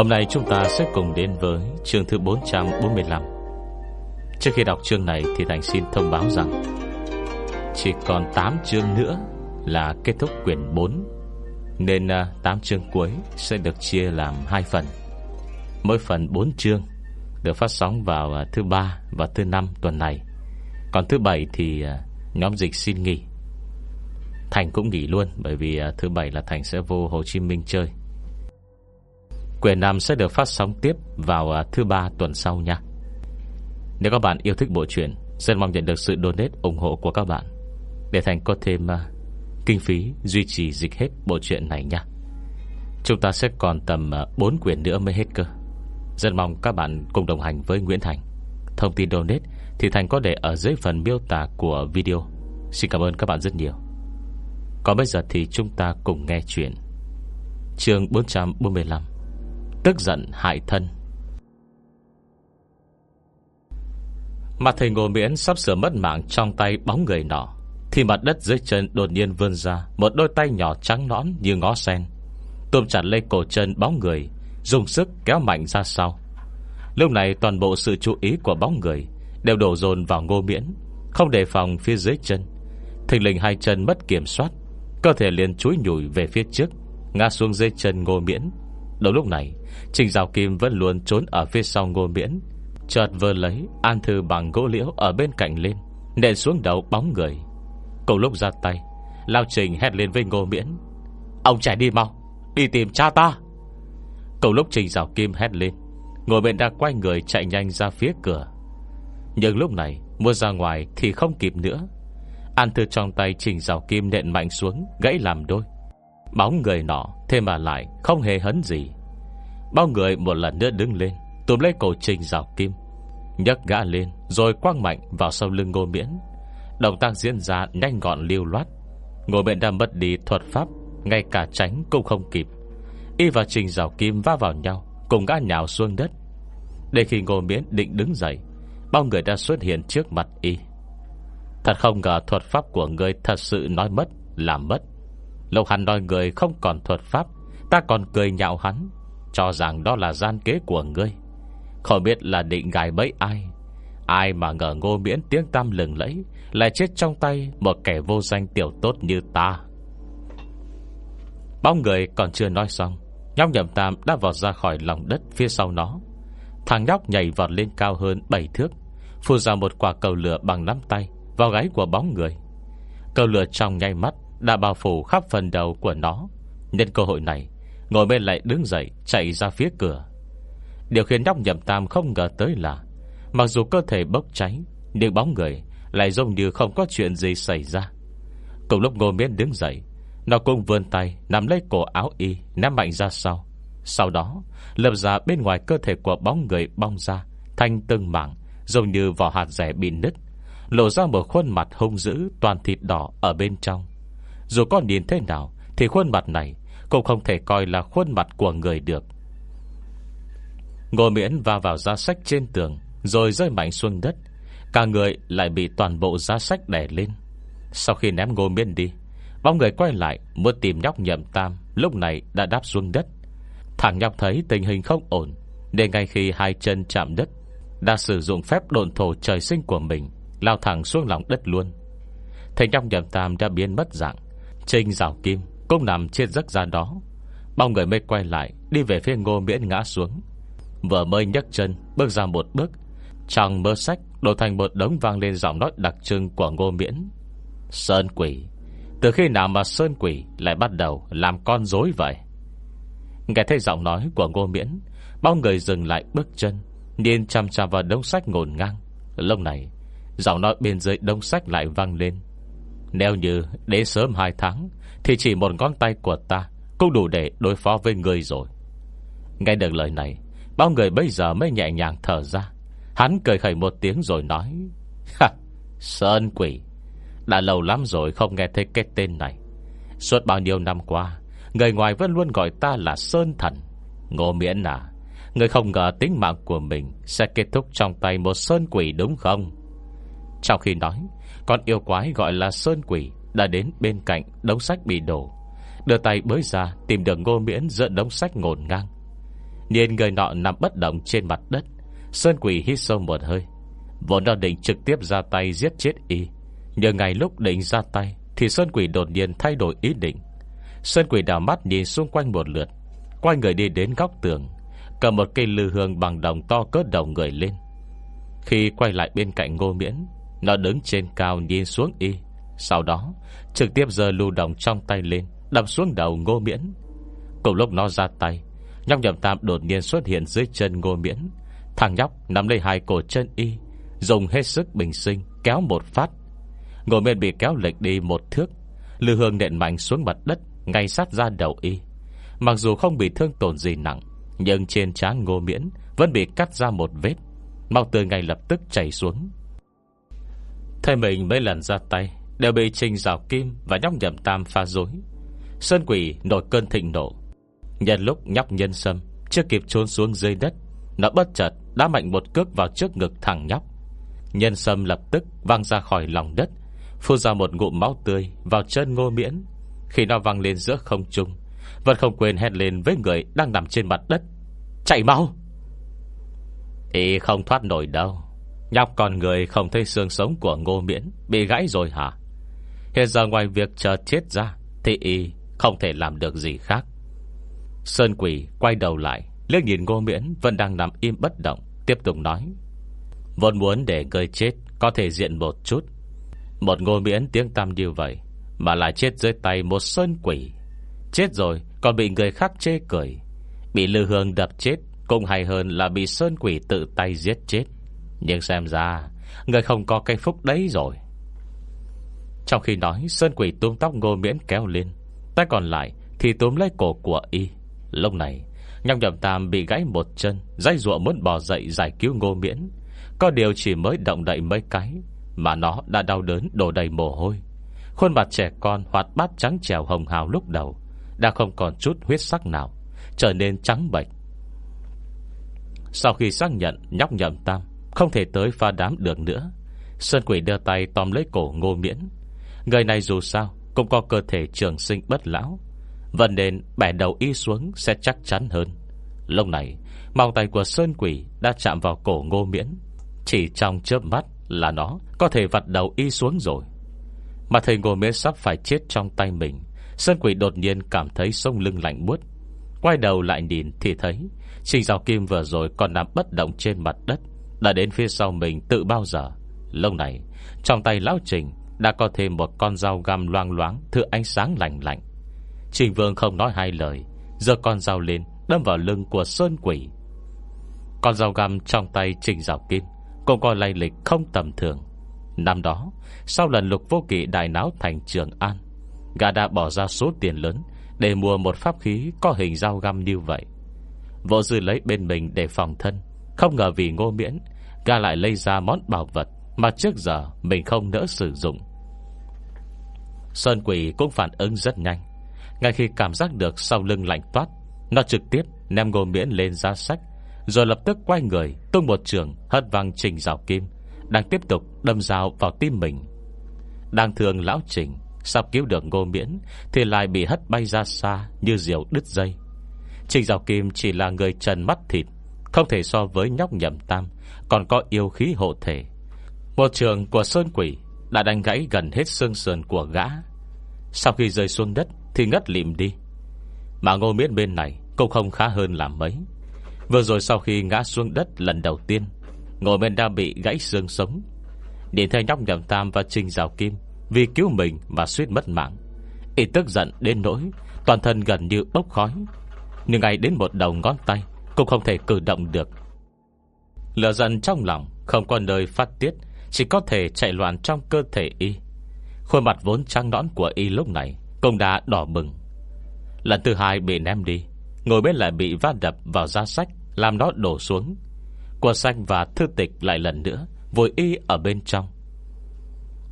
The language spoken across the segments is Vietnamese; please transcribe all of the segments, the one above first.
Hôm nay chúng ta sẽ cùng đến với chương thứ 445 Trước khi đọc chương này thì Thành xin thông báo rằng Chỉ còn 8 chương nữa là kết thúc quyển 4 Nên à, 8 chương cuối sẽ được chia làm hai phần. Mỗi phần 4 chương Được phát sóng vào à, thứ ba và thứ năm tuần này. Còn thứ bảy thì à, nhóm dịch xin nghỉ. Thành cũng nghỉ luôn Bởi vì thứ bảy là Thành sẽ vô Hồ Chí Minh chơi. Quyển 5 sẽ được phát sóng tiếp Vào à, thứ ba tuần sau nha. Nếu các bạn yêu thích bộ truyện, Rất mong nhận được sự donate ủng hộ của các bạn Để Thành có thêm à, kinh phí duy trì dịch hết bộ truyện này nha. Chúng ta sẽ còn tầm à, 4 quyển nữa mới hết cơ. Rất mong các bạn cùng đồng hành với Nguyễn Thành. Thông tin donate thì Thành có để ở dưới phần miêu tả của video. Xin cảm ơn các bạn rất nhiều. Còn bây giờ thì chúng ta cùng nghe chuyện. Chương 445 Tức giận hại thân. Mà thầy ngồi miễn sắp sửa mất mạng Trong tay bóng người nọ, Thì mặt đất dưới chân đột nhiên vươn ra Một đôi tay nhỏ trắng nõn như ngó sen, Tôm chặt lấy cổ chân bóng người, Dùng sức kéo mạnh ra sau. Lúc này toàn bộ sự chú ý của bóng người Đều đổ dồn vào ngô miễn, Không đề phòng phía dưới chân. Thình lình hai chân mất kiểm soát, Cơ thể liền chúi nhủi về phía trước, Ngã xuống dưới chân ngô miễn. Đầu lúc này, Trình Giáo Kim vẫn luôn trốn ở phía sau ngô miễn. Chợt vơ lấy, An thư bằng gỗ liễu ở bên cạnh lên, Nện xuống đầu bóng người. Cùng lúc ra tay, Lao Trình hét lên với ngô miễn. Ông chạy đi mau, Đi tìm cha ta. Cùng lúc Trình Giáo Kim hét lên Ngồi bên đã quay người chạy nhanh ra phía cửa. Nhưng lúc này Mua ra ngoài thì không kịp nữa. An thư trong tay Trình Giáo Kim nện mạnh xuống, Gãy làm đôi. Bóng người nọ Thế mà lại không hề hấn gì. Bao người một lần nữa đứng lên Tùm lấy cổ trình rào kim, nhấc gã lên, rồi quăng mạnh vào sau lưng ngô miễn. Động tác diễn ra nhanh gọn lưu loát. Ngô miễn đã mất đi thuật pháp, Ngay cả tránh cũng không kịp. Y và trình rào kim va vào nhau, Cùng gã nhào xuống đất. Để khi ngô miễn định đứng dậy, Bao người đã xuất hiện trước mặt Y. Thật không ngờ thuật pháp của người Thật sự nói mất là mất. Lâu hắn nói người không còn thuật pháp, Ta còn cười nhạo hắn. Cho rằng đó là gian kế của ngươi. Không biết là định gài bẫy ai. Ai mà ngờ ngô miễn tiếng tam lừng lẫy, Lại chết trong tay Một kẻ vô danh tiểu tốt như ta. Bóng người còn chưa nói xong, Nhóc nhậm tam đã vọt ra khỏi lòng đất Phía sau nó. Thằng nhóc nhảy vọt lên cao hơn 7 thước, Phun ra một quả cầu lửa bằng nắm tay Vào gáy của bóng người. Cầu lửa trong nhay mắt Đã bao phủ khắp phần đầu của nó, Nhân cơ hội này Ngồi bên lại đứng dậy, chạy ra phía cửa. Điều khiến nhóc nhậm tam không ngờ tới là, Mặc dù cơ thể bốc cháy, Nhưng bóng người Lại giống như không có chuyện gì xảy ra. Cùng lúc ngô miễn đứng dậy, Nó cũng vươn tay, Nắm lấy cổ áo y Nắm mạnh ra sau. Sau đó, Lập ra bên ngoài cơ thể của bóng người bong ra, Thanh từng mảng, Giống như vỏ hạt rẻ bị nứt, Lộ ra một khuôn mặt hung dữ, Toàn thịt đỏ ở bên trong. Dù có nhìn thế nào, Thì khuôn mặt này cũng không thể coi là khuôn mặt của người được. Ngô miễn va vào giá sách trên tường, Rồi rơi mạnh xuống đất. Cả người lại bị toàn bộ giá sách đè lên. Sau khi ném ngô miễn đi, Bóng người quay lại Muốn tìm nhóc nhậm tam, Lúc này đã đáp xuống đất. Thằng nhóc thấy tình hình không ổn, Nên ngay khi hai chân chạm đất, Đã sử dụng phép độn thổ trời sinh của mình, Lao thẳng xuống lòng đất luôn. Thầy nhóc nhậm tam đã biến mất dạng Trinh rào kim cũng nằm trên giấc ra đó. Bao người mới quay lại, Đi về phía ngô miễn ngã xuống. Vừa mới nhấc chân, bước ra một bước. Trong mơ sách, Đổ thành một đống vang lên giọng nói đặc trưng của ngô miễn. Sơn quỷ, Từ khi nào mà Sơn quỷ Lại bắt đầu làm con dối vậy? Nghe thấy giọng nói của ngô miễn, Bao người dừng lại bước chân, Nhìn chăm chăm vào đống sách ngổn ngang. Lúc này, Giọng nói bên dưới đống sách lại vang lên. Nếu như đến sớm 2 tháng thì chỉ một ngón tay của ta Cũng đủ để đối phó với người rồi. Nghe được lời này, Bao người bây giờ mới nhẹ nhàng thở ra. Hắn cười khẩy một tiếng rồi nói, Ha, Sơn quỷ, Đã lâu lắm rồi không nghe thấy cái tên này. Suốt bao nhiêu năm qua, Người ngoài vẫn luôn gọi ta là Sơn Thần. Ngô miễn à Người không ngờ tính mạng của mình Sẽ kết thúc trong tay một Sơn Quỷ đúng không? Trong khi nói, Con yêu quái gọi là Sơn Quỷ đã đến bên cạnh đống sách bị đổ. Đưa tay bới ra Tìm được ngô miễn giữa đống sách ngổn ngang. Nhìn người nọ nằm bất động trên mặt đất. Sơn quỷ hít sâu một hơi. Vốn đã định trực tiếp ra tay giết chết y, Nhưng ngày lúc định ra tay Thì Sơn quỷ đột nhiên thay đổi ý định. Sơn quỷ đảo mắt nhìn xung quanh một lượt, Quay người đi đến góc tường, Cầm một cây lư hương bằng đồng to cỡ đầu người lên. Khi quay lại bên cạnh ngô miễn, Nó đứng trên cao nhìn xuống y. Sau đó, Trực tiếp giơ lưu đồng trong tay lên, Đập xuống đầu ngô miễn. Cùng lúc nó ra tay, Nhóc nhậm tam đột nhiên xuất hiện dưới chân ngô miễn. Thằng nhóc nắm lấy hai cổ chân y, Dùng hết sức bình sinh, Kéo một phát. Ngô miễn bị kéo lệch đi một thước Lưu hương nện mạnh xuống mặt đất, Ngay sát ra đầu y. Mặc dù không bị thương tổn gì nặng, Nhưng trên trán ngô miễn Vẫn bị cắt ra một vết. Mau tươi ngay lập tức chảy xuống. Thầy mình mấy lần ra tay Đều bị Trình Rào Kim Và nhóc nhậm tam pha dối Sơn quỷ nổi cơn thịnh nộ. Nhân lúc nhóc nhân sâm Chưa kịp trốn xuống dưới đất, Nó bất chợt đã mạnh một cước vào trước ngực thằng nhóc. Nhân sâm lập tức văng ra khỏi lòng đất, Phun ra một ngụm máu tươi Vào chân ngô miễn. Khi nó văng lên giữa không trung, Vẫn không quên hét lên với người đang nằm trên mặt đất, Chạy mau! Thì không thoát nổi đâu. Nhóc con người không thấy xương sống của ngô miễn, Bị gãy rồi hả? Hiện giờ ngoài việc chờ chết ra, Thì y không thể làm được gì khác. Sơn quỷ quay đầu lại, Liếc nhìn ngô miễn vẫn đang nằm im bất động, Tiếp tục nói. Vốn muốn để người chết, Có thể diện một chút. Một ngô miễn tiếng tam như vậy, Mà lại chết dưới tay một sơn quỷ. Chết rồi, còn bị người khác chê cười. Bị lư hương đập chết, Cũng hay hơn là bị sơn quỷ tự tay giết chết. Nhưng xem ra, Người không có cây phúc đấy rồi. Trong khi nói, Sơn quỷ túm tóc ngô miễn kéo lên. Tay còn lại thì túm lấy cổ của y. Lúc này Nhọc nhầm tam bị gãy một chân Dây ruộng muốn bò dậy giải cứu ngô miễn. Có điều chỉ mới động đậy mấy cái, Mà nó đã đau đớn đổ đầy mồ hôi. Khuôn mặt trẻ con hoạt bát trắng trèo hồng hào lúc đầu, Đã không còn chút huyết sắc nào, Trở nên trắng bệnh Sau khi xác nhận nhóc nhầm tam Không thể tới pha đám được nữa, Sơn quỷ đưa tay tóm lấy cổ ngô miễn. Người này dù sao Cũng có cơ thể trường sinh bất lão. Vẫn nên bẻ đầu y xuống Sẽ chắc chắn hơn. Lúc này, Màu tay của Sơn Quỷ Đã chạm vào cổ ngô miễn. Chỉ trong chớp mắt là nó Có thể vặt đầu y xuống rồi. Mà thầy ngô miễn sắp phải chết trong tay mình, Sơn Quỷ đột nhiên cảm thấy sông lưng lạnh buốt. Quay đầu lại nhìn thì thấy, Trình rào Kim vừa rồi còn nằm bất động trên mặt đất, Đã đến phía sau mình tự bao giờ. Lâu này, Trong tay Lão Trình đã có thêm một con dao găm loang loáng Thưa ánh sáng lạnh lạnh. Trình Vương không nói hai lời Giờ con dao lên, Đâm vào lưng của Sơn Quỷ. Con dao găm trong tay Trình Giao Kim, Cũng có lay lịch không tầm thường. Năm đó, Sau lần lục vô kỵ đại náo thành Trường An, Gã đã bỏ ra số tiền lớn Để mua một pháp khí có hình dao găm như vậy. Vô dư lấy bên mình để phòng thân, Không ngờ vì ngô miễn, Gã lại lấy ra món bảo vật Mà trước giờ mình không nỡ sử dụng. Sơn quỷ cũng phản ứng rất nhanh. Ngay khi cảm giác được sau lưng lạnh toát, Nó trực tiếp ném ngô miễn lên ra sách, Rồi lập tức quay người Tung một trường hất văng trình rào kim, Đang tiếp tục đâm dao vào tim mình. Đang thường lão trình, Sắp cứu được ngô miễn Thì lại bị hất bay ra xa Như diều đứt dây. Trình rào Kim chỉ là người trần mắt thịt, Không thể so với nhóc nhậm tam, Còn có yêu khí hộ thể. Một trường của Sơn Quỷ đã đánh gãy gần hết xương sườn của gã. Sau khi rơi xuống đất Thì ngất lịm đi. Mà ngô miễn bên này Cũng không khá hơn làm mấy. Vừa rồi sau khi ngã xuống đất lần đầu tiên Ngồi bên đã bị gãy xương sống. Điện thấy nhóc nhầm tam và Trình rào Kim vì cứu mình mà suýt mất mạng. Y tức giận đến nỗi Toàn thân gần như bốc khói. Nhưng ngay đến một đầu ngón tay Cũng không thể cử động được. Lửa giận trong lòng Không có nơi phát tiết chỉ có thể chạy loạn trong cơ thể y. Khuôn mặt vốn trắng nõn của y lúc này Cũng đã đỏ bừng. Lần thứ hai bị ném đi, Ngồi bên lại bị va đập vào giá sách, Làm nó đổ xuống. Quần xanh và thư tịch lại lần nữa Vội y ở bên trong.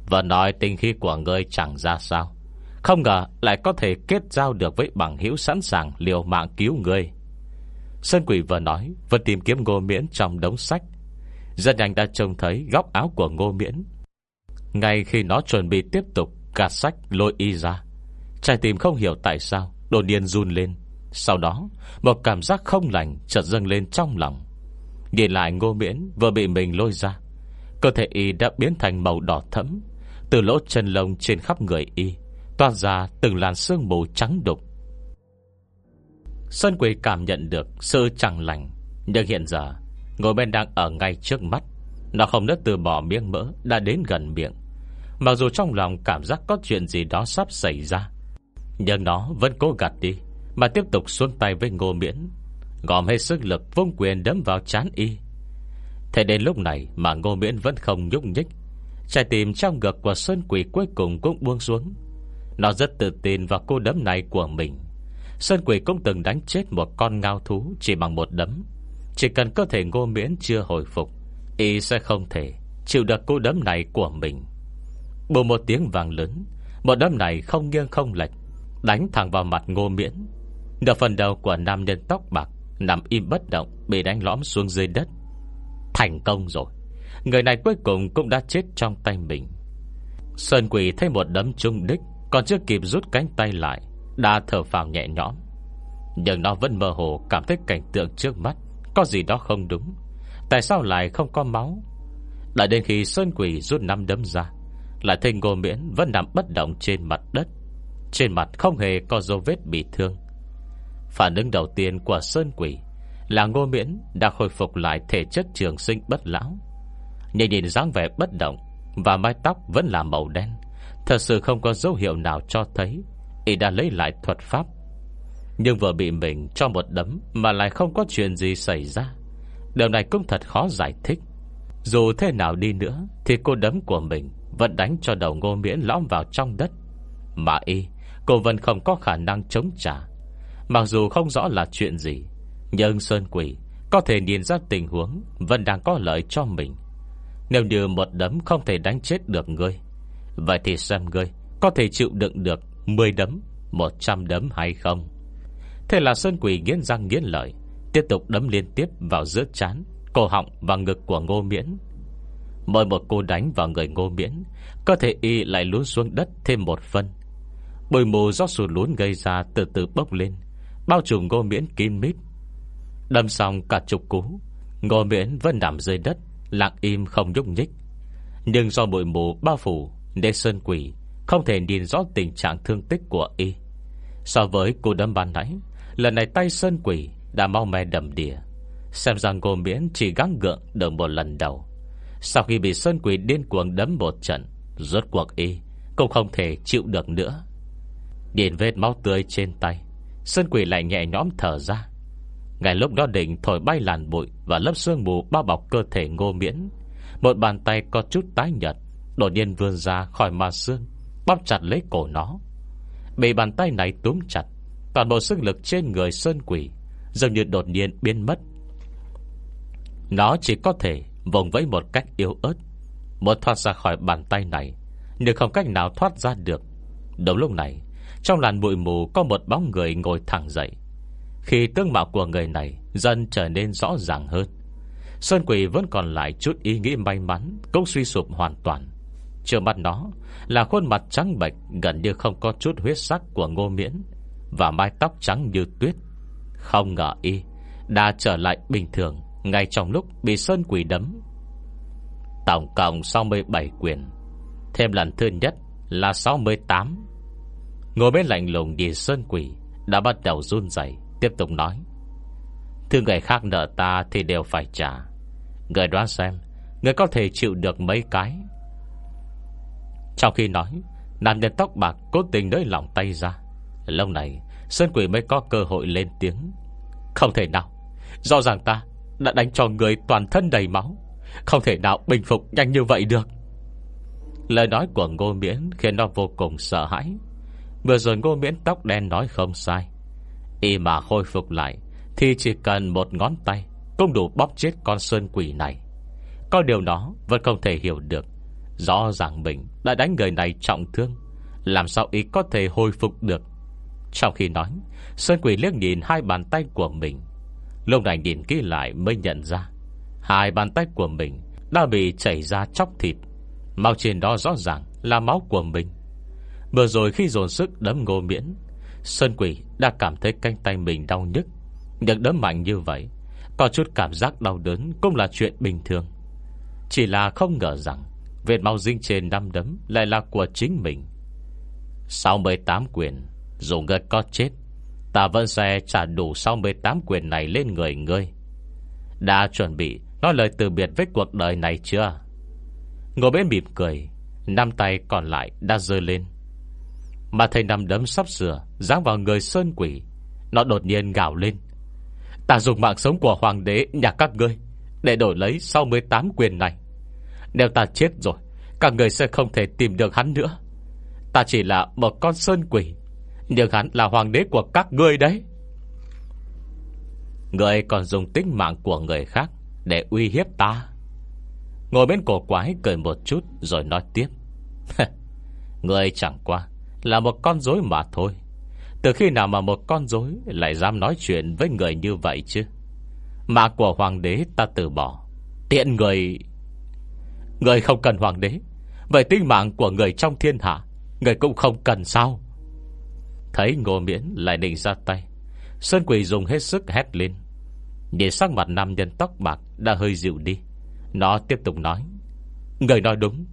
Và nói tinh khí của ngươi chẳng ra sao. Không ngờ lại có thể kết giao được với bằng hữu sẵn sàng liều mạng cứu ngươi. Sơn quỷ vừa nói, Vừa tìm kiếm ngô miễn trong đống sách. Rất nhanh đã trông thấy góc áo của ngô miễn. Ngay khi nó chuẩn bị tiếp tục Gạt sách lôi y ra, Trái tim không hiểu tại sao Đột nhiên run lên. Sau đó, Một cảm giác không lành chợt dâng lên trong lòng. Nhìn lại ngô miễn Vừa bị mình lôi ra, Cơ thể y đã biến thành màu đỏ thẫm, Từ lỗ chân lông trên khắp người y Toàn ra từng làn sương mù trắng đục. Sơn Quỳ cảm nhận được Sự chẳng lành, Nhưng hiện giờ Ngồi bên đang ở ngay trước mắt. Nó không nỡ từ bỏ miếng mỡ Đã đến gần miệng. Mặc dù trong lòng cảm giác có chuyện gì đó sắp xảy ra, Nhưng nó vẫn cố gạt đi, Mà tiếp tục xuống tay với ngô miễn. Gòm hết sức lực, vung quyền đấm vào chán y. Thế đến lúc này Mà ngô miễn vẫn không nhúc nhích. Trái tim trong ngực của Sơn Quỷ cuối cùng cũng buông xuống. Nó rất tự tin vào cô đấm này của mình. Sơn Quỷ cũng từng đánh chết một con ngao thú Chỉ bằng một đấm. Chỉ cần cơ thể ngô miễn chưa hồi phục, Y sẽ không thể Chịu được cú đấm này của mình. Bù một tiếng vàng lớn, Một đấm này không nghiêng không lệch, Đánh thẳng vào mặt ngô miễn. Nửa phần đầu của nam nhân tóc bạc Nằm im bất động, Bị đánh lõm xuống dưới đất. Thành công rồi, Người này cuối cùng cũng đã chết trong tay mình. Sơn quỷ thấy một đấm trung đích, Còn chưa kịp rút cánh tay lại, Đã thở phào nhẹ nhõm. Nhưng nó vẫn mơ hồ cảm thấy cảnh tượng trước mắt. Có gì đó không đúng. Tại sao lại không có máu? Lại đến khi Sơn quỷ rút năm đấm ra, Lại thấy ngô miễn vẫn nằm bất động trên mặt đất. Trên mặt không hề có dấu vết bị thương. Phản ứng đầu tiên của Sơn quỷ Là ngô miễn đã khôi phục lại thể chất trường sinh bất lão. Nhìn nhìn dáng vẻ bất động Và mái tóc vẫn là màu đen, Thật sự không có dấu hiệu nào cho thấy Y đã lấy lại thuật pháp. Nhưng vừa bị mình cho một đấm Mà lại không có chuyện gì xảy ra. Điều này cũng thật khó giải thích. Dù thế nào đi nữa Thì cô đấm của mình Vẫn đánh cho đầu ngô miễn lõm vào trong đất. Mà y, Cô vẫn không có khả năng chống trả. Mặc dù không rõ là chuyện gì, Nhưng Sơn Quỷ Có thể nhìn ra tình huống Vẫn đang có lợi cho mình. Nếu như một đấm không thể đánh chết được ngươi, Vậy thì xem ngươi Có thể chịu đựng được 10 đấm 100 đấm hay không? Thế là Sơn Quỷ nghiến răng nghiến lợi, Tiếp tục đấm liên tiếp vào giữa chán Cổ họng và ngực của ngô miễn. Mỗi một cô đánh vào người ngô miễn có thể y lại lún xuống đất thêm một phân. Bụi mù do sụt lún gây ra từ từ bốc lên, Bao trùm ngô miễn kín mít. Đâm xong cả chục cú, Ngô miễn vẫn nằm dưới đất, Lặng im không nhúc nhích. Nhưng do bụi mù bao phủ Nên sơn quỷ Không thể nhìn rõ tình trạng thương tích của y. So với cô đâm ban nãy Lần này tay sơn quỷ Đã mau me đầm đìa. Xem rằng cô miễn chỉ gắng gượng Được một lần đầu. Sau khi bị sơn quỷ điên cuồng đấm một trận, Rốt cuộc y Cũng không thể chịu được nữa. Điền vết máu tươi trên tay, Sơn quỷ lại nhẹ nhõm thở ra. Ngày lúc đó định thổi bay làn bụi Và lớp sương mù bao bọc cơ thể ngô miễn, Một bàn tay có chút tái nhật Đột nhiên vươn ra khỏi ma xương Bóp chặt lấy cổ nó. Bị bàn tay này túm chặt Toàn bộ sức lực trên người sơn quỷ, Dường như đột nhiên biến mất. Nó chỉ có thể Vùng vẫy một cách yếu ớt, Muốn thoát ra khỏi bàn tay này, Nhưng không cách nào thoát ra được. Đúng lúc này, trong làn bụi mù có một bóng người ngồi thẳng dậy. Khi tương mạo của người này Dần trở nên rõ ràng hơn, Sơn quỷ vẫn còn lại chút ý nghĩ may mắn Cũng suy sụp hoàn toàn. Trước mặt nó Là khuôn mặt trắng bệch, Gần như không có chút huyết sắc của ngô miễn. Và mái tóc trắng như tuyết. Không ngờ y Đã trở lại bình thường Ngay trong lúc bị Sơn quỷ đấm. Tổng cộng 67 quyền, Thêm lần thứ nhất là 68 Ngồi bên lạnh lùng nhìn Sơn Quỷ Đã bắt đầu run dậy Tiếp tục nói, Thứ người khác nợ ta thì đều phải trả. Người đoán xem, Người có thể chịu được mấy cái? Trong khi nói Nam nhân tóc bạc cố tình nới lỏng tay ra. Lâu này, Sơn Quỷ mới có cơ hội lên tiếng. Không thể nào. Rõ ràng ta đã đánh cho người toàn thân đầy máu. Không thể nào bình phục nhanh như vậy được. Lời nói của Ngô Miễn Khiến nó vô cùng sợ hãi. Vừa rồi ngô miễn tóc đen nói không sai. Y mà khôi phục lại, Thì chỉ cần một ngón tay Cũng đủ bóp chết con sơn quỷ này. Có điều nó vẫn không thể hiểu được. Rõ ràng mình đã đánh người này trọng thương. Làm sao y có thể hồi phục được? Sau khi nói, Sơn quỷ liếc nhìn hai bàn tay của mình. Lúc này nhìn kỹ lại mới nhận ra, Hai bàn tay của mình Đã bị chảy ra chóc thịt. Máu trên đó rõ ràng là máu của mình. Vừa rồi khi dồn sức đấm ngô miễn, Sơn quỷ đã cảm thấy cánh tay mình đau nhức. Được đấm mạnh như vậy, Có chút cảm giác đau đớn Cũng là chuyện bình thường. Chỉ là không ngờ rằng Vệt máu dính trên năm đấm Lại là của chính mình. 68 quyền dù ngươi có chết, Ta vẫn sẽ trả đủ 68 quyền này lên người ngươi. Đã chuẩn bị Nói lời từ biệt với cuộc đời này chưa? Ngồi bên mỉm cười, Năm tay còn lại đã rơi lên. Mà thầy nằm đấm sắp sửa, Giáng vào người sơn quỷ. Nó đột nhiên gào lên. Ta dùng mạng sống của hoàng đế nhà các ngươi Để đổi lấy 68 quyền này. Nếu ta chết rồi, Các người sẽ không thể tìm được hắn nữa. Ta chỉ là một con sơn quỷ nhưng hắn là hoàng đế của các ngươi đấy. Người còn dùng tính mạng của người khác Để uy hiếp ta. Ngồi bên cổ quái cười một chút Rồi nói tiếp. Người chẳng qua Là một con rối mà thôi. Từ khi nào mà một con rối Lại dám nói chuyện với người như vậy chứ? Mà của hoàng đế ta từ bỏ. Tiện người. Người không cần hoàng đế. Vậy tính mạng của người trong thiên hạ, Người cũng không cần sao? Thấy ngô miễn lại định ra tay, Sơn quỷ dùng hết sức hét lên. Nhìn sắc mặt nam nhân tóc bạc Đã hơi dịu đi, Nó tiếp tục nói, Người nói đúng,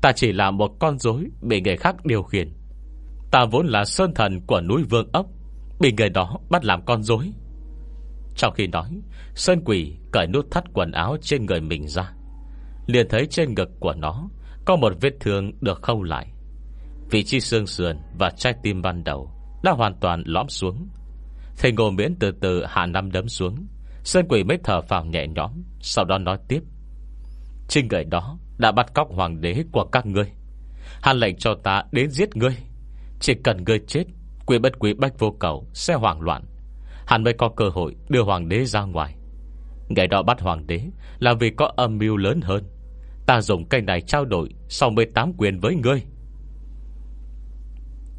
Ta chỉ là một con rối Bị người khác điều khiển. Ta vốn là sơn thần của núi Vương ốc, Bị người đó bắt làm con rối. Trong khi nói, Sơn quỷ cởi nút thắt quần áo trên người mình ra, liền thấy trên ngực của nó Có một vết thương được khâu lại. Vị trí xương sườn và trái tim ban đầu đã hoàn toàn lõm xuống. Thầy ngô miễn từ từ hạ năm đấm xuống. Sơn quỷ mới thở phào nhẹ nhõm, Sau đó nói tiếp. Trên người đó đã bắt cóc hoàng đế của các ngươi. Hắn lệnh cho ta đến giết ngươi. Chỉ cần ngươi chết, Quỷ bất quỷ bách vô cầu Sẽ hoảng loạn. Hắn mới có cơ hội đưa hoàng đế ra ngoài. Ngày đó bắt hoàng đế Là vì có âm mưu lớn hơn. Ta dùng cây này trao đổi Sau 18 quyền với ngươi.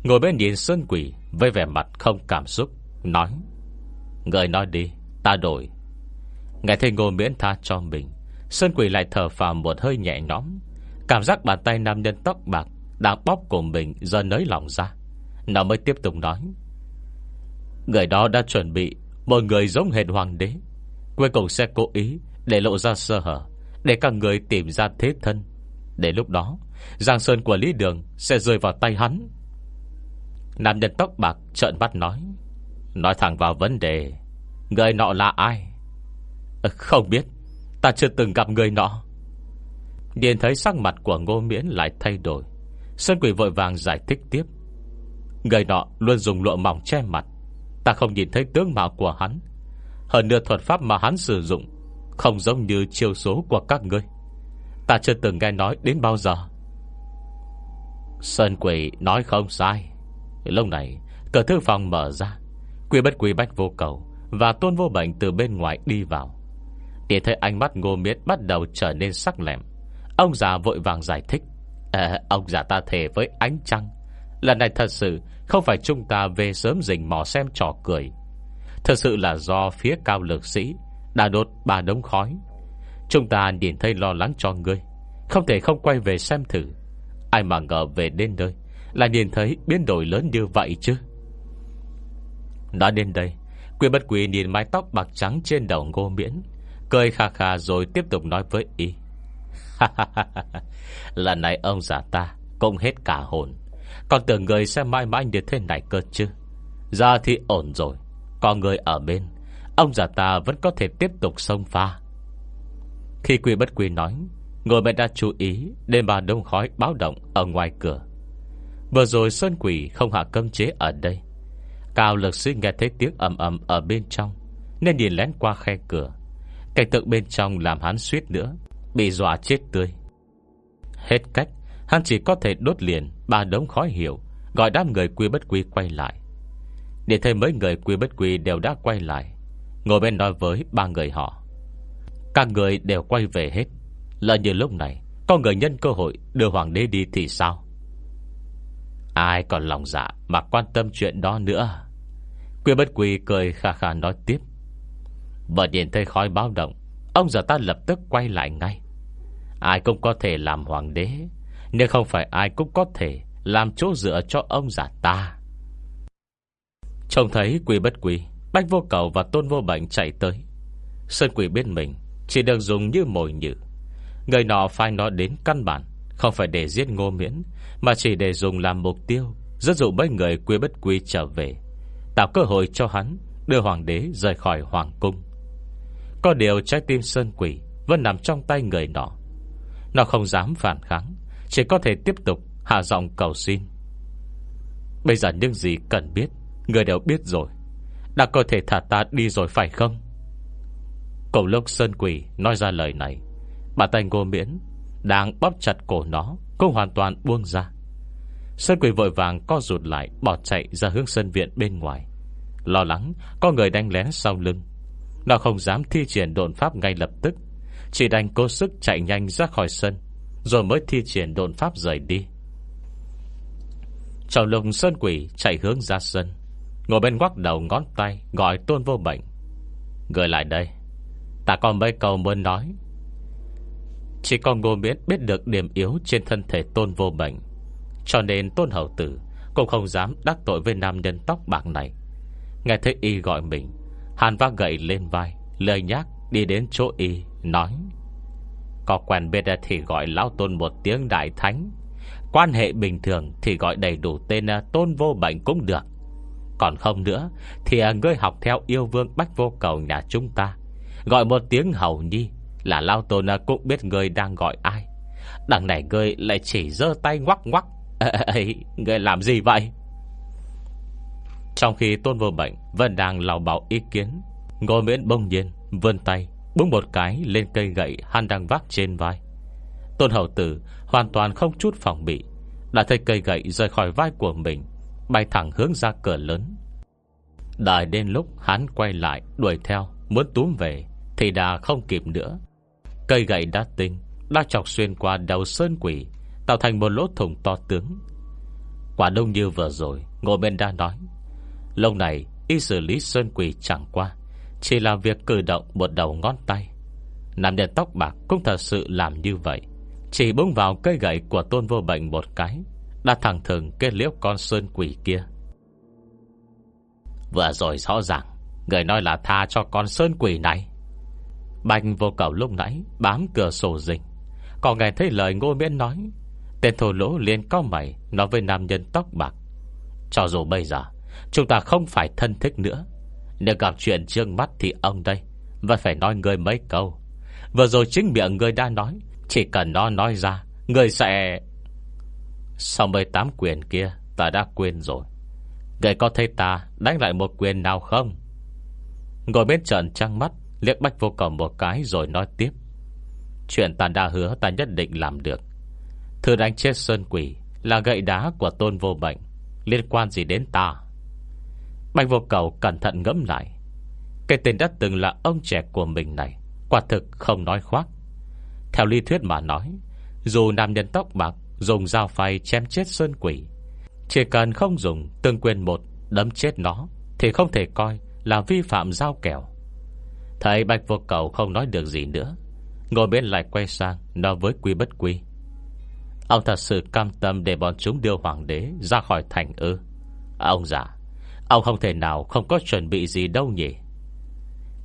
Ngồi bên nhìn Sơn Quỷ với vẻ mặt không cảm xúc, Nói, Người nói đi, Ta đổi. Ngài thấy ngô miễn tha cho mình, Sơn Quỷ lại thở phào một hơi nhẹ nhõm. Cảm giác bàn tay nam nhân tóc bạc Đang bóp của mình giờ nới lòng ra. Nó mới tiếp tục nói, Người đó đã chuẩn bị Một người giống hệt hoàng đế. Cuối cùng sẽ cố ý Để lộ ra sơ hở, Để các người tìm ra thế thân. Để lúc đó, Giang sơn của Lý Đường sẽ rơi vào tay hắn. Nam nhân tóc bạc trợn mắt nói. Nói thẳng vào vấn đề, Người nọ là ai? Không biết, Ta chưa từng gặp người nọ. Điền thấy sắc mặt của ngô miễn lại thay đổi. Sơn quỷ vội vàng giải thích tiếp. Người nọ luôn dùng lụa mỏng che mặt. Ta không nhìn thấy tướng mạo của hắn. Hơn nữa thuật pháp mà hắn sử dụng Không giống như chiêu số của các ngươi. Ta chưa từng nghe nói đến bao giờ. Sơn quỷ nói không sai. Lúc này Cửa thư phòng mở ra. Quy bất quy bách vô cầu Và tôn vô bệnh từ bên ngoài đi vào. Để thấy ánh mắt ngô miết bắt đầu trở nên sắc lẹm. Ông già vội vàng giải thích. À, Ông già ta thề với ánh trăng. Lần này thật sự Không phải chúng ta về sớm rình mò xem trò cười. Thật sự là do phía cao lực sĩ Đã đốt ba đống khói. Chúng ta nhìn thấy lo lắng cho ngươi. Không thể không quay về xem thử. Ai mà ngờ về đến nơi là nhìn thấy biến đổi lớn như vậy chứ? Nói đến đây, Quy bất quỷ nhìn mái tóc bạc trắng trên đầu ngô miễn, Cười khà khà rồi tiếp tục nói với y. Lần này ông già ta Cũng hết cả hồn. Còn tưởng người sẽ mãi mãi như thế này cơ chứ? Giờ thì ổn rồi. Có người ở bên, Ông già ta vẫn có thể tiếp tục sông pha. Khi quỷ bất quỷ nói Ngồi bên đã chú ý Đến bà đông khói báo động ở ngoài cửa. Vừa rồi Sơn Quỷ không hạ cấm chế ở đây. Cao lực sĩ nghe thấy tiếng ầm ầm ở bên trong, Nên nhìn lén qua khe cửa. Cảnh tượng bên trong làm hắn suýt nữa, Bị dọa chết tươi. Hết cách, Hắn chỉ có thể đốt liền Ba đống khói hiểu Gọi đám người quy bất quy quay lại. Để thấy mấy người quy bất quy đều đã quay lại, Ngồi bên nói với ba người họ. Các người đều quay về hết. Là như lúc này, Có người nhân cơ hội đưa hoàng đế đi thì sao? Ai còn lòng dạ Mà quan tâm chuyện đó nữa? Quyên bất quy cười khà khà nói tiếp. Vợ nhìn thấy khói báo động, Ông giờ ta lập tức quay lại ngay. Ai cũng có thể làm hoàng đế, Nhưng không phải ai cũng có thể Làm chỗ dựa cho ông già ta. Trông thấy quỷ bất quỷ Bách vô cầu và tôn vô bệnh chạy tới. Sơn quỷ biết mình, Chỉ được dùng như mồi nhử. Người nọ phải nói đến căn bản. Không phải để giết ngô miễn, Mà chỉ để dùng làm mục tiêu, Dẫn dụ mấy người quy bất quy trở về, Tạo cơ hội cho hắn Đưa hoàng đế rời khỏi hoàng cung. Có điều trái tim sơn quỷ Vẫn nằm trong tay người nọ. Nó không dám phản kháng, Chỉ có thể tiếp tục hạ giọng cầu xin. Bây giờ những gì cần biết, Người đều biết rồi. Đã có thể thả ta đi rồi phải không? Cổ lốc Sơn Quỷ Nói ra lời này, Bà tay ngô miễn đang bóp chặt cổ nó Cũng hoàn toàn buông ra. Sơn Quỷ vội vàng co rụt lại, Bỏ chạy ra hướng sân viện bên ngoài. Lo lắng, có người đánh lén sau lưng. Nó không dám thi triển độn pháp ngay lập tức, Chỉ đành cố sức chạy nhanh ra khỏi sân, Rồi mới thi triển độn pháp rời đi. Trong lùng Sơn Quỷ chạy hướng ra sân, Ngồi bên ngoắc đầu ngón tay, Gọi tôn vô bệnh. Người lại đây, Ta còn mấy câu muốn nói chỉ còn ngô miễn biết được điểm yếu Trên thân thể tôn vô bệnh. Cho nên tôn hậu tử Cũng không dám đắc tội với nam nhân tóc bạc này. Nghe thấy y gọi mình, Hàn vác gậy lên vai, Lời nhắc đi đến chỗ y, Nói, Có quen biết thì gọi lão tôn một tiếng đại thánh. Quan hệ bình thường Thì gọi đầy đủ tên tôn vô bệnh cũng được. Còn không nữa Thì ngươi học theo yêu vương bách vô cầu nhà chúng ta, Gọi một tiếng hầu nhi là Lao Tôn cũng biết người đang gọi ai. Đằng này người lại chỉ dơ tay ngoắc ngoắc. Ê, Người làm gì vậy? Trong khi Tôn vô bệnh Vẫn đang lào bảo ý kiến Ngồi miễn bông nhiên Vươn tay Búng một cái lên cây gậy Hắn đang vác trên vai. Tôn hậu tử hoàn toàn không chút phòng bị Đã thấy cây gậy rời khỏi vai của mình Bay thẳng hướng ra cửa lớn. Đợi đến lúc hắn quay lại Đuổi theo Muốn túm về thì đã không kịp nữa. Cây gậy đá tinh Đã chọc xuyên qua đầu sơn quỷ, Tạo thành một lỗ thủng to tướng. Quả đông như vừa rồi, Ngô bên đã nói, Lâu này, y xử lý sơn quỷ chẳng qua, Chỉ làm việc cử động một đầu ngón tay. Nam nhân tóc bạc cũng thật sự làm như vậy, Chỉ búng vào cây gậy của tôn vô bệnh một cái, Đã thẳng thừng kết liễu con sơn quỷ kia. Vừa rồi rõ ràng, Người nói là tha cho con sơn quỷ này. Bạch vô cầu lúc nãy, Bám cửa sổ rình Còn nghe thấy lời ngô miễn nói, Tên thổ lỗ liền co mày, Nói với nam nhân tóc bạc. Cho dù bây giờ, Chúng ta không phải thân thích nữa. Nếu gặp chuyện trương mắt thì ông đây, Vẫn phải nói người mấy câu. Vừa rồi chính miệng người đã nói, Chỉ cần nó nói ra, Người sẽ Sau 18 quyền kia, Ta đã quên rồi. Người có thấy ta đánh lại một quyền nào không? Ngồi bên trận trăng mắt Liếc bách vô cầu một cái rồi nói tiếp. Chuyện ta đã hứa ta nhất định làm được. Thư đánh chết Sơn Quỷ, Là gậy đá của tôn vô bệnh Liên quan gì đến ta? Bạch vô cầu cẩn thận ngẫm lại. Cái tên đã từng là ông trẻ của mình này, Quả thực không nói khoác. Theo lý thuyết mà nói, Dù nam nhân tóc bạc Dùng dao phay chém chết Sơn Quỷ, Chỉ cần không dùng tương quyền một Đấm chết nó, Thì không thể coi là vi phạm giao kẻo Thầy Bạch Vô Cầu không nói được gì nữa, Ngồi bên lại quay sang Nói với quy bất quy. Ông thật sự cam tâm để bọn chúng đưa hoàng đế Ra khỏi thành ư? Ông già, Ông không thể nào không có chuẩn bị gì đâu nhỉ?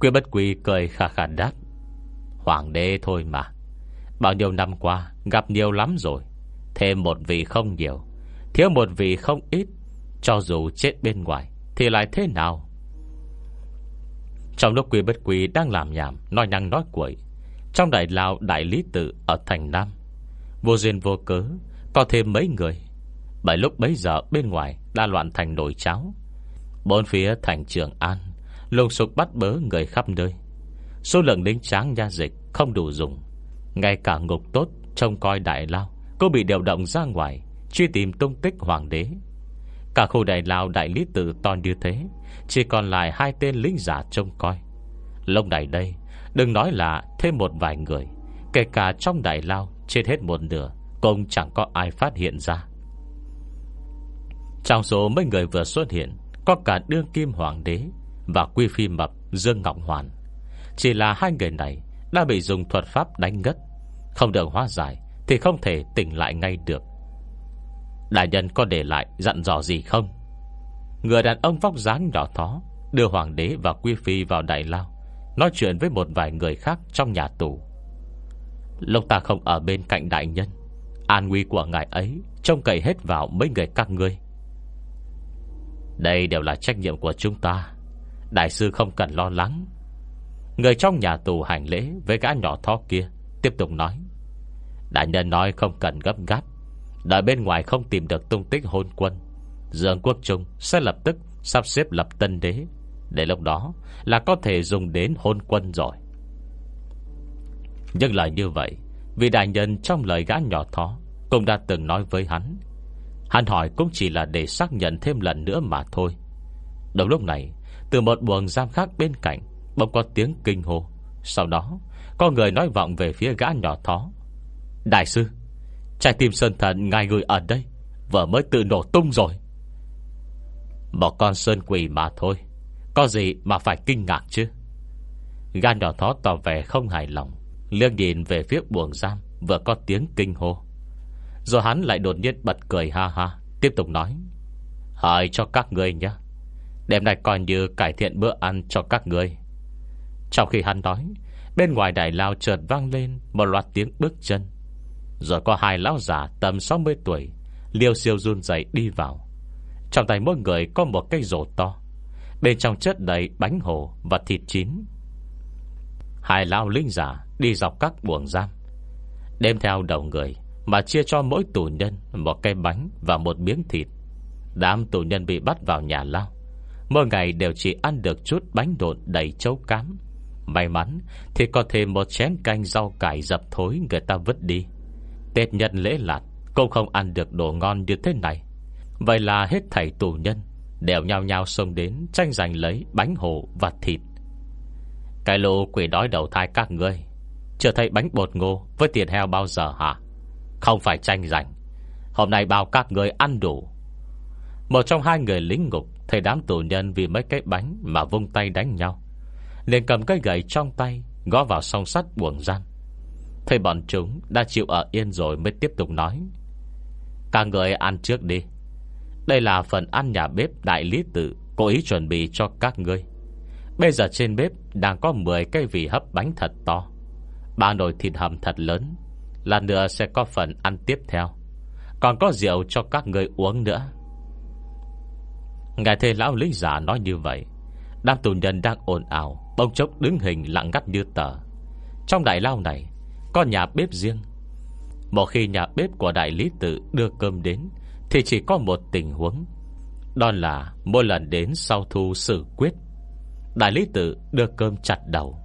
Quy bất quy cười khà khà đáp. Hoàng đế thôi mà, Bao nhiêu năm qua Gặp nhiều lắm rồi, Thêm một vị không nhiều, Thiếu một vị không ít, Cho dù chết bên ngoài Thì lại thế nào? Trong lúc quy bất quy đang làm nhảm Nói năng nói quậy. Trong đại lao đại lý tự ở thành Nam, Vô duyên vô cớ, Có thêm mấy người. Bởi lúc bấy giờ bên ngoài đã loạn thành nổi cháo. Bốn phía thành trường An, Lùng sục bắt bớ người khắp nơi. Số lượng lính tráng nha dịch Không đủ dùng. Ngay cả ngục tốt trông coi đại lao Cũng bị điều động ra ngoài, Truy tìm tung tích hoàng đế. Cả khu đại lao đại lý tự to như thế, Chỉ còn lại hai tên lính giả trông coi. Lúc này đây, Đừng nói là thêm một vài người, Kể cả trong đại lao, Chết hết một nửa, Cũng chẳng có ai phát hiện ra. Trong số mấy người vừa xuất hiện, Có cả đương kim hoàng đế Và quy phi mập Dương Ngọc Hoàn. Chỉ là hai người này Đã bị dùng thuật pháp đánh ngất. Không được hóa giải Thì không thể tỉnh lại ngay được. Đại nhân có để lại dặn dò gì không? Người đàn ông vóc dáng nhỏ thó, Đưa hoàng đế và quy phi vào đại lao, Nói chuyện với một vài người khác trong nhà tù. Lúc ta không ở bên cạnh đại nhân, An nguy của ngài ấy Trông cậy hết vào mấy người các ngươi. Đây đều là trách nhiệm của chúng ta. Đại sư không cần lo lắng. Người trong nhà tù hành lễ Với gã nhỏ thó kia Tiếp tục nói. Đại nhân nói không cần gấp gáp. Đợi bên ngoài không tìm được tung tích hôn quân, Dương quốc trung sẽ lập tức Sắp xếp lập tân đế. Để lúc đó là có thể dùng đến hôn quân rồi. Nhưng lời như vậy Vì đại nhân trong lời gã nhỏ thó Cũng đã từng nói với hắn. Hắn hỏi cũng chỉ là để xác nhận thêm lần nữa mà thôi. Đúng lúc này, Từ một buồng giam khác bên cạnh, Bỗng có tiếng kinh hô. Sau đó, Có người nói vọng về phía gã nhỏ thó. Đại sư Trái tim sơn thần ngài người ở đây Vợ mới tự nổ tung rồi. Một con sơn quỷ mà thôi, Có gì mà phải kinh ngạc chứ? Gan đỏ thó tỏ vẻ không hài lòng Liêng nhìn về phía buồng giam, Vừa có tiếng kinh hô. Rồi hắn lại đột nhiên bật cười ha ha, Tiếp tục nói Hỏi cho các người nhé, Đêm nay coi như cải thiện bữa ăn cho các người Trong khi hắn nói, Bên ngoài đại lao chợt vang lên Một loạt tiếng bước chân. Rồi có hai lão già tầm 60 tuổi, Liêu siêu run dậy đi vào. Trong tay mỗi người có một cây rổ to. Bên trong chất đầy bánh hồ Và thịt chín. Hai lão linh giả đi dọc các buồng giam, Đem theo đầu người Mà chia cho mỗi tù nhân Một cây bánh và một miếng thịt. Đám tù nhân bị bắt vào nhà lao. Mỗi ngày đều chỉ ăn được chút bánh độn đầy chấu cám. May mắn Thì có thêm một chén canh rau cải dập thối Người ta vứt đi. Tết nhân lễ lạt Cũng không ăn được đồ ngon như thế này. Vậy là hết thảy tù nhân Đều nhau nhau xông đến, Tranh giành lấy bánh hồ và thịt. Cái lô quỷ đói đầu thai các ngươi, Chưa thấy bánh bột ngô Với tiền heo bao giờ hả? Không phải tranh giành, Hôm nay bao các người ăn đủ. Một trong hai người lính ngục Thấy đám tù nhân vì mấy cái bánh Mà vung tay đánh nhau, liền cầm cây gậy trong tay Gó vào song sắt buồng gian Thấy bọn chúng đã chịu ở yên rồi Mới tiếp tục nói. Các người ăn trước đi. Đây là phần ăn nhà bếp đại lý tự Cố ý chuẩn bị cho các ngươi. Bây giờ trên bếp Đang có 10 cây vị hấp bánh thật to. Ba nồi thịt hầm thật lớn, Là nữa sẽ có phần ăn tiếp theo. Còn có rượu cho các người uống nữa. Ngài thầy lão lý giả nói như vậy, Đám tù nhân đang ồn ào Bông chốc đứng hình lặng ngắt như tờ. Trong đại lao này có nhà bếp riêng. Một khi nhà bếp của đại lý tự đưa cơm đến, Thì chỉ có một tình huống. Đó là mỗi lần đến sau thu xử quyết, Đại lý tự đưa cơm chặt đầu.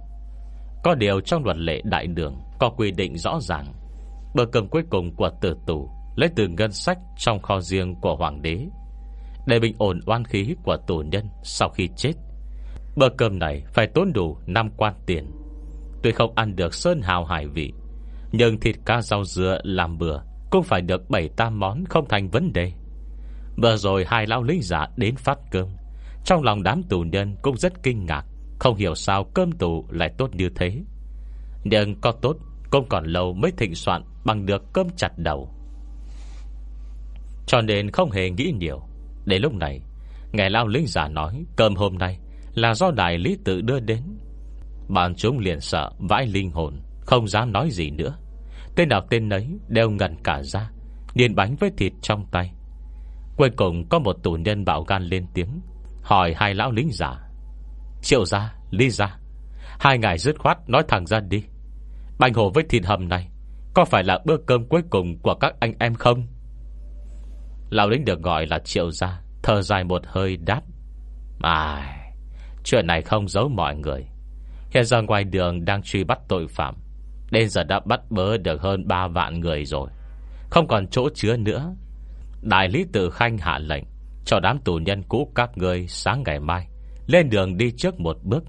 Có điều trong luật lệ đại đường Có quy định rõ ràng, Bữa cơm cuối cùng của tử tù Lấy từ ngân sách trong kho riêng của hoàng đế, Để bình ổn oan khí của tù nhân Sau khi chết. Bữa cơm này phải tốn đủ 5 quan tiền. Tuy không ăn được sơn hào hải vị nhưng thịt cá rau dừa làm bữa Cũng phải được 7-8 món không thành vấn đề. Vừa rồi hai lão lính giả đến phát cơm. Trong lòng đám tù nhân cũng rất kinh ngạc, Không hiểu sao cơm tù lại tốt như thế. Nhưng có tốt, Cũng còn lâu mới thịnh soạn Bằng được cơm chặt đầu. Cho nên không hề nghĩ nhiều. Đến lúc này Ngài lao lính giả nói, Cơm hôm nay là do đại lý tự đưa đến. Bọn chúng liền sợ vãi linh hồn. Không dám nói gì nữa. Tên nào tên nấy đều ngần cả ra Điền bánh với thịt trong tay. Cuối cùng có một tù nhân bạo gan lên tiếng Hỏi hai lão lính giả Triệu ra, lý ra Hai ngài dứt khoát nói thẳng ra đi. Bánh hồ với thịt hầm này Có phải là bữa cơm cuối cùng của các anh em không? Lão lính được gọi là triệu ra Thở dài một hơi đáp. Ai Chuyện này không giấu mọi người. Hiện giờ ngoài đường đang truy bắt tội phạm. Đến giờ đã bắt bớ được hơn 3 vạn người rồi. Không còn chỗ chứa nữa. Đại lý tự khanh hạ lệnh Cho đám tù nhân cũ các người Sáng ngày mai Lên đường đi trước một bước.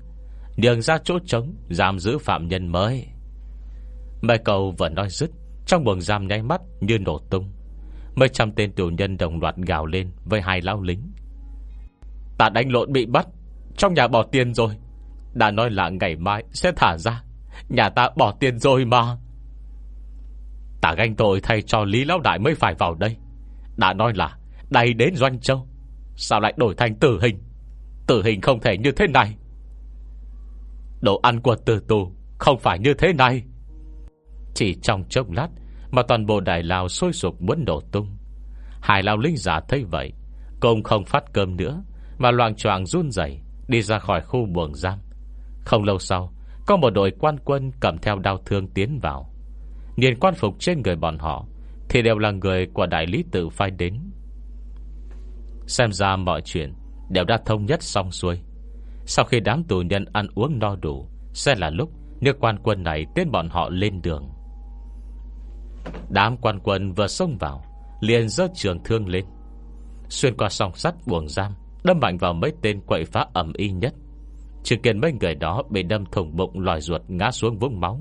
Đường ra chỗ trống, Giam giữ phạm nhân mới. Mời cầu vẫn nói dứt, Trong buồng giam nháy mắt như nổ tung. Mấy trăm tên tù nhân đồng loạt gào lên Với hai lão lính. Ta đánh lộn bị bắt, trong nhà bỏ tiền rồi. Đã nói là ngày mai sẽ thả ra Nhà ta bỏ tiền rồi mà. Ta ganh tội thay cho Lý Lão Đại mới phải vào đây. Đã nói là đầy đến Doanh Châu. Sao lại đổi thành tử hình? Tử hình không thể như thế này. Đồ ăn của tử tù Không phải như thế này. Chỉ trong chốc lát Mà toàn bộ đại lao sôi sục muốn nổ tung. Hải lao linh giả thấy vậy Công không phát cơm nữa, Mà loàng choàng run rẩy Đi ra khỏi khu buồng giam. Không lâu sau có một đội quan quân cầm theo đau thương tiến vào. Nhìn quan phục trên người bọn họ, Thì đều là người của đại lý tự phai đến. Xem ra mọi chuyện Đều đã thông nhất xong xuôi. Sau khi đám tù nhân ăn uống no đủ, Sẽ là lúc Nước quan quân này tiến bọn họ lên đường. Đám quan quân vừa xông vào, Liền rớt trường thương lên. Xuyên qua song sắt buồng giam, Đâm mạnh vào mấy tên quậy phá ẩm y nhất. Chứng kiến mấy người đó Bị đâm thủng bụng lòi ruột ngã xuống vũng máu,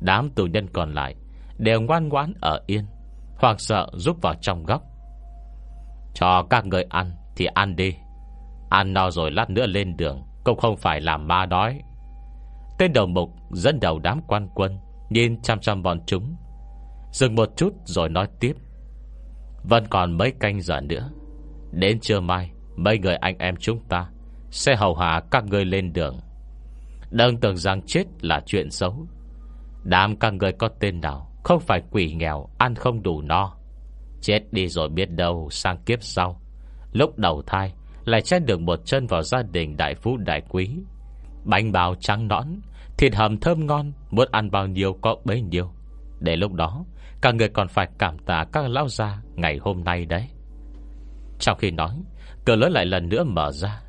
Đám tù nhân còn lại Đều ngoan ngoãn ở yên Hoàng sợ rút vào trong góc. Cho các người ăn Thì ăn đi, Ăn no rồi lát nữa lên đường Cũng không phải làm ma đói. Tên đầu mục dẫn đầu đám quan quân Nhìn chăm chăm bọn chúng, Dừng một chút rồi nói tiếp. Vẫn còn mấy canh giờ nữa, Đến trưa mai Mấy người anh em chúng ta sẽ hầu hạ các người lên đường. Đừng tưởng rằng chết là chuyện xấu. Đám các người có tên nào Không phải quỷ nghèo Ăn không đủ no? Chết đi rồi biết đâu sang kiếp sau. Lúc đầu thai, Lại chen được một chân vào gia đình đại phú đại quý. Bánh bao trắng nõn, Thịt hầm thơm ngon, Muốn ăn bao nhiêu có bấy nhiêu. Để lúc đó, Các người còn phải cảm tạ các lão gia Ngày hôm nay đấy. Trong khi nói, Cửa lớn lại lần nữa mở ra.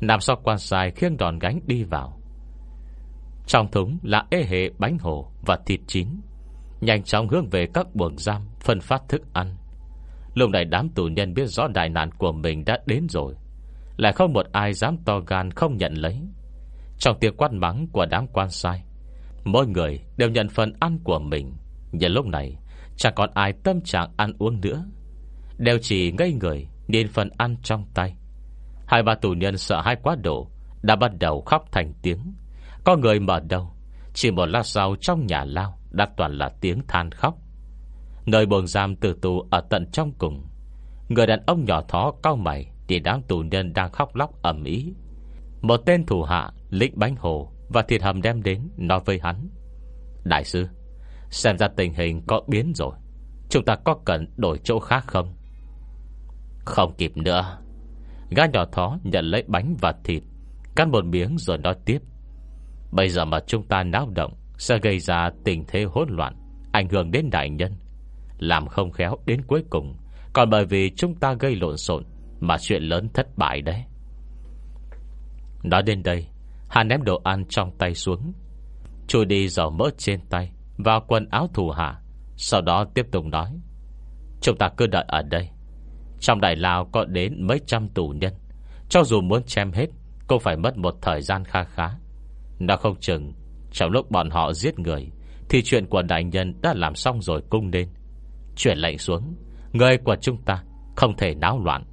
Nằm sau quan sai khiêng đòn gánh đi vào. Trong thúng là ế hệ bánh hồ Và thịt chín. Nhanh chóng hướng về các buồng giam, Phân phát thức ăn. Lúc này đám tù nhân biết rõ đại nạn của mình đã đến rồi. Lại không một ai dám to gan không nhận lấy. Trong tiếng quát mắng của đám quan sai, Mỗi người đều nhận phần ăn của mình. Nhưng lúc này, Chẳng còn ai tâm trạng ăn uống nữa. Đều chỉ ngây người, Nhìn phần ăn trong tay. Hai ba tù nhân sợ hai quá độ, Đã bắt đầu khóc thành tiếng. Có người mở đầu, Chỉ một lát sau trong nhà lao Đã toàn là tiếng than khóc. Nơi buồng giam từ tù ở tận trong cùng, Người đàn ông nhỏ thó cao mày Thì đám tù nhân đang khóc lóc ẩm ý Một tên thủ hạ Lĩnh bánh hồ Và thịt hầm đem đến nói với hắn, Đại sư, Xem ra tình hình có biến rồi. Chúng ta có cần đổi chỗ khác không? Không kịp nữa. Gã nhỏ thó nhận lấy bánh và thịt Cắn một miếng rồi nói tiếp. Bây giờ mà chúng ta náo động, Sẽ gây ra tình thế hỗn loạn, Ảnh hưởng đến đại nhân. Làm không khéo đến cuối cùng, Còn bởi vì chúng ta gây lộn xộn Mà chuyện lớn thất bại đấy. Nói đến đây Hắn ném đồ ăn trong tay xuống. Chui đi dầu mỡ trên tay, Vào quần áo thủ hạ, Sau đó tiếp tục nói, Chúng ta cứ đợi ở đây trong đại lao có đến mấy trăm tù nhân. Cho dù muốn chém hết, Cũng phải mất một thời gian kha khá. Nó không chừng, Trong lúc bọn họ giết người, Thì chuyện của đại nhân đã làm xong rồi cung lên Chuyển lệnh xuống, Người của chúng ta không thể náo loạn.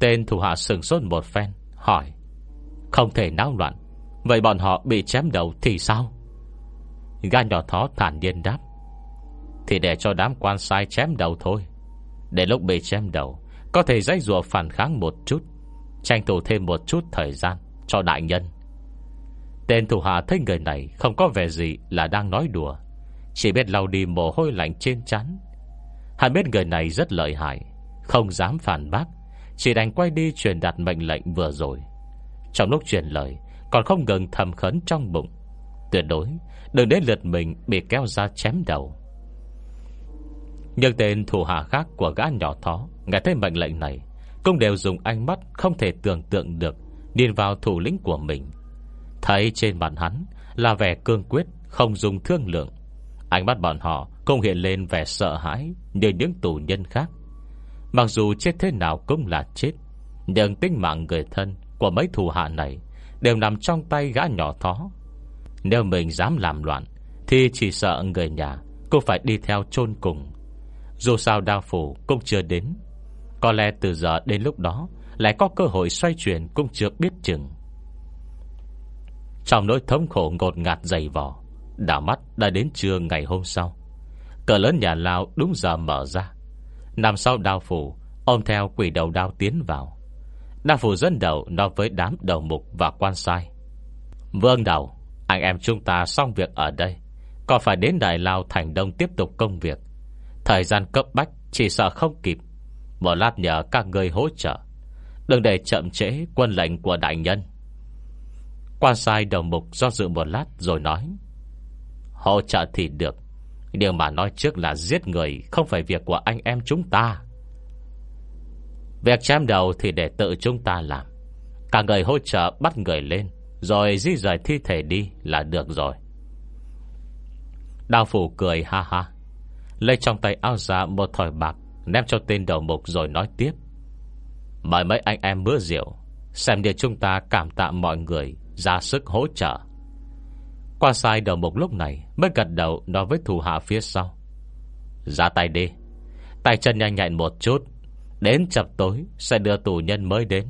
Tên thủ hạ sừng sốt một phen, Hỏi, Không thể náo loạn, Vậy bọn họ bị chém đầu thì sao? Gai nhỏ thó thản nhiên đáp, Thì để cho đám quan sai chém đầu thôi. Để lúc bị chém đầu, Có thể dãy rùa phản kháng một chút, Tranh thủ thêm một chút thời gian Cho đại nhân. Tên thủ hạ thấy người này Không có vẻ gì là đang nói đùa, Chỉ biết lau đi mồ hôi lạnh trên chắn Hắn biết người này rất lợi hại, Không dám phản bác, Chỉ đành quay đi truyền đạt mệnh lệnh vừa rồi. Trong lúc truyền lời, Còn không ngừng thầm khấn trong bụng. Tuyệt đối, Đừng đến lượt mình bị kéo ra chém đầu. Nhưng tên thủ hạ khác của gã nhỏ thó Nghe thấy mệnh lệnh này, Cũng đều dùng ánh mắt không thể tưởng tượng được điền vào thủ lĩnh của mình. Thấy trên mặt hắn Là vẻ cương quyết, Không dùng thương lượng. Ánh mắt bọn họ cũng hiện lên vẻ sợ hãi Như những tù nhân khác. Mặc dù chết thế nào cũng là chết, Nhưng tính mạng người thân Của mấy thủ hạ này Đều nằm trong tay gã nhỏ thó. Nếu mình dám làm loạn, Thì chỉ sợ người nhà Cũng phải đi theo chôn cùng. Dù sao đao phủ cũng chưa đến. Có lẽ từ giờ đến lúc đó Lại có cơ hội xoay chuyển cũng chưa biết chừng. Trong nỗi thống khổ ngột ngạt dày vò, Đảo mắt đã đến trưa ngày hôm sau. Cờ lớn nhà Lào đúng giờ mở ra. Nằm sau đao phủ, Ôm theo quỷ đầu đao tiến vào. Đao phủ dẫn đầu nói với đám đầu mục và quan sai. Vương đầu, Anh em chúng ta xong việc ở đây. Còn phải đến Đại Lao Thành Đông tiếp tục công việc? Thời gian cấp bách Chỉ sợ không kịp. Một lát nhờ các người hỗ trợ. Đừng để chậm trễ quân lệnh của đại nhân. Quan sai đầu mục do dự một lát rồi nói, Hỗ trợ thì được, điều mà nói trước là giết người Không phải việc của anh em chúng ta. Việc chém đầu thì để tự chúng ta làm. Cả người hỗ trợ bắt người lên, Rồi di rời thi thể đi là được rồi. Đào phủ cười ha ha. Lấy trong tay áo ra một thỏi bạc, Ném cho tên đầu mục rồi nói tiếp. Mời mấy anh em bữa rượu, Xem để chúng ta cảm tạ mọi người, Ra sức hỗ trợ. Qua sai đầu mục lúc này Mới gật đầu nói với thủ hạ phía sau. Ra tay đi, Tay chân nhanh nhạy một chút, Đến chập tối sẽ đưa tù nhân mới đến.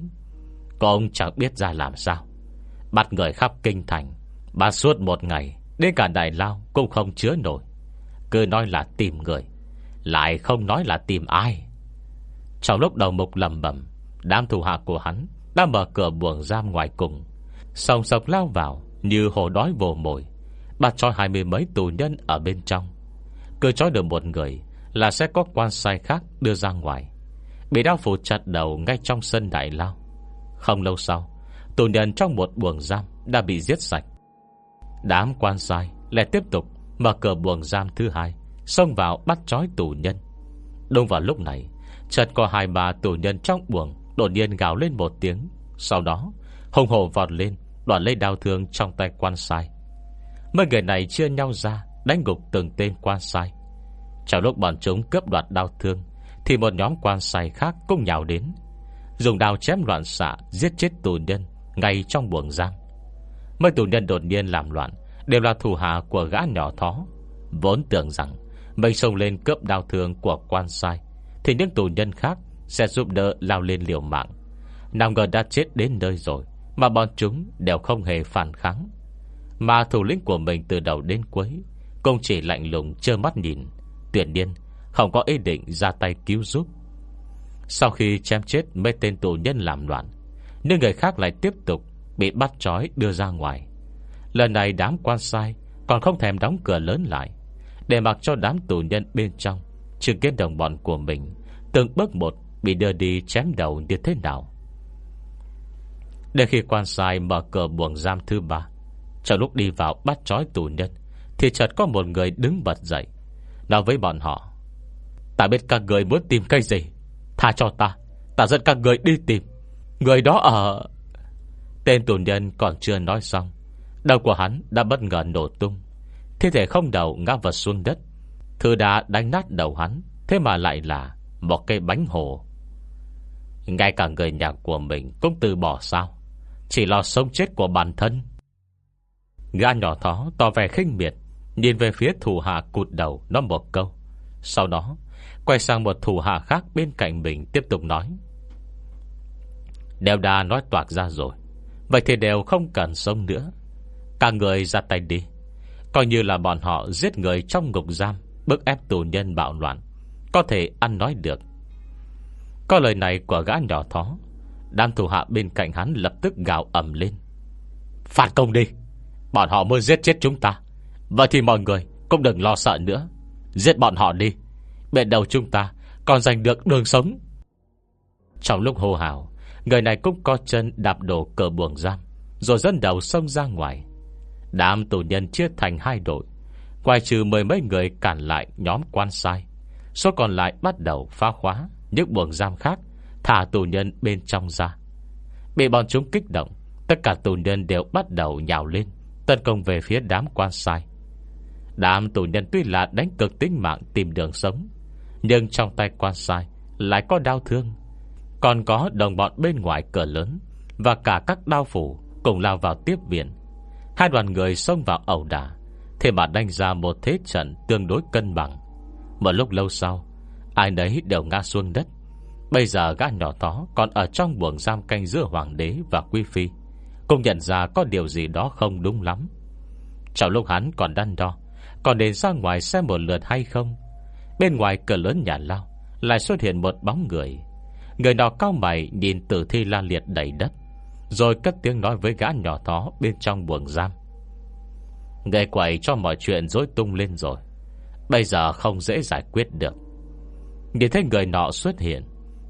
Có ông chẳng biết ra làm sao, Bắt người khắp kinh thành Bắt suốt một ngày, Đến cả đại lao cũng không chứa nổi. Cứ nói là tìm người, Lại không nói là tìm ai. Trong lúc đầu mục lầm bẩm, Đám thủ hạ của hắn Đã mở cửa buồng giam ngoài cùng, Sòng sọc lao vào Như hồ đói vồ mồi, Bắt cho hai mươi mấy tù nhân ở bên trong. Cứ trói được một người Là sẽ có quan sai khác đưa ra ngoài, Bị đao phủ chặt đầu ngay trong sân đại lao. Không lâu sau, Tù nhân trong một buồng giam Đã bị giết sạch. Đám quan sai lại tiếp tục Mở cửa buồng giam thứ hai Xông vào bắt trói tù nhân. Đông vào lúc này, Chợt có hai bà tù nhân trong buồng Đột nhiên gào lên một tiếng. Sau đó, hùng hổ vọt lên Đoạn lấy đau thương trong tay quan sai. Mấy người này chia nhau ra, Đánh gục từng tên quan sai. Trong lúc bọn chúng cướp đoạt đau thương, Thì một nhóm quan sai khác cũng nhào đến. Dùng đao chém loạn xạ, Giết chết tù nhân Ngay trong buồng giam. Mấy tù nhân đột nhiên làm loạn Đều là thủ hạ của gã nhỏ thó. Vốn tưởng rằng Mình xông lên cướp đao thương của quan sai Thì những tù nhân khác Sẽ giúp đỡ lao lên liều mạng. Nào ngờ đã chết đến nơi rồi Mà bọn chúng đều không hề phản kháng. Mà thủ lĩnh của mình từ đầu đến cuối Cũng chỉ lạnh lùng trơ mắt nhìn. Tuyệt điên, Không có ý định ra tay cứu giúp. Sau khi chém chết mấy tên tù nhân làm loạn Nhưng người khác lại tiếp tục Bị bắt trói đưa ra ngoài. Lần này đám quan sai Còn không thèm đóng cửa lớn lại, Để mặc cho đám tù nhân bên trong Chứng kiến đồng bọn của mình Từng bước một bị đưa đi chém đầu như thế nào. Đến khi quan sai mở cửa buồng giam thứ ba, Trong lúc đi vào bắt trói tù nhân, Thì chợt có một người đứng bật dậy, Nói với bọn họ, Ta biết các người muốn tìm cái gì? Tha cho ta Ta dẫn các người đi tìm. Người đó ở Tên tù nhân còn chưa nói xong Đầu của hắn đã bất ngờ nổ tung. Thi thể không đầu ngã vật xuống đất. Thư đã đánh nát đầu hắn, Thế mà lại là Một cây bánh hồ. Ngay cả người nhà của mình Cũng từ bỏ sao? Chỉ lo sống chết của bản thân. Gã nhỏ thó to vẻ khinh miệt, Nhìn về phía thủ hạ cụt đầu Nói một câu. Sau đó, Quay sang một thủ hạ khác bên cạnh mình Tiếp tục nói. Đều đã nói toạc ra rồi, Vậy thì đều không cần sống nữa. Cả người ra tay đi. Coi như là bọn họ giết người trong ngục giam, Bức ép tù nhân bạo loạn. Có thể ăn nói được. Có lời này của gã nhỏ thó, Đám thủ hạ bên cạnh hắn lập tức gào ẩm lên. Phạt công đi! Bọn họ mới giết chết chúng ta. Vậy thì mọi người cũng đừng lo sợ nữa. Giết bọn họ đi. Bên đầu chúng ta còn giành được đường sống. Trong lúc hô hào, Người này cũng co chân đạp đổ cờ buồng giam, Rồi dẫn đầu xông ra ngoài. Đám tù nhân chia thành hai đội. Ngoài trừ mười mấy người cản lại nhóm quan sai. Số còn lại bắt đầu phá khóa Những buồng giam khác, Thả tù nhân bên trong ra. Bị bọn chúng kích động, Tất cả tù nhân đều bắt đầu nhào lên, Tấn công về phía đám quan sai. Đám tù nhân tuy là đánh cực tính mạng tìm đường sống, Nhưng trong tay quan sai Lại có đau thương. Còn có đồng bọn bên ngoài cờ lớn Và cả các đao phủ Cùng lao vào tiếp viện Hai đoàn người xông vào ẩu đả, Thế mà đánh ra một thế trận tương đối cân bằng. Một lúc lâu sau, Ai nấy đều ngã xuống đất. Bây giờ gã nhỏ tó còn ở trong buồng giam canh giữa hoàng đế và quý phi, Cũng nhận ra có điều gì đó không đúng lắm. Trong lúc hắn còn đắn đo, Còn đến ra ngoài xem một lượt hay không, Bên ngoài cửa lớn nhà lao Lại xuất hiện một bóng người. Người nọ cao mày nhìn tử thi la liệt đầy đất. Rồi cất tiếng nói với gã nhỏ đó Bên trong buồng giam. Người quẩy cho mọi chuyện dối tung lên rồi. Bây giờ không dễ giải quyết được. Nhìn thấy người nọ xuất hiện,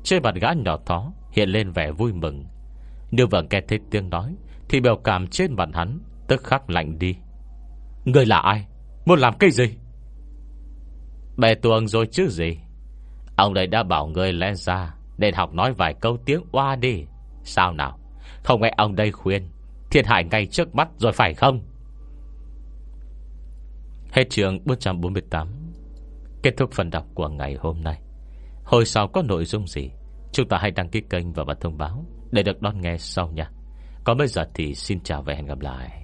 Trên mặt gã nhỏ thó Hiện lên vẻ vui mừng. Nhưng vẫn nghe thấy tiếng nói, Thì biểu cảm trên mặt hắn Tức khắc lạnh đi. Người là ai? Muốn làm cái gì? Bè tuồng rồi chứ gì? Ông đây đã bảo người lên ra Nên học nói vài câu tiếng oa đi. Sao nào? Không nghe ông đây khuyên, Thiệt hại ngay trước mắt rồi phải không? Hết trường 448 Kết thúc phần đọc của ngày hôm nay. Hồi sau có nội dung gì, Chúng ta hãy đăng ký kênh và bật thông báo Để được đón nghe sau nha. Còn bây giờ thì xin chào và hẹn gặp lại.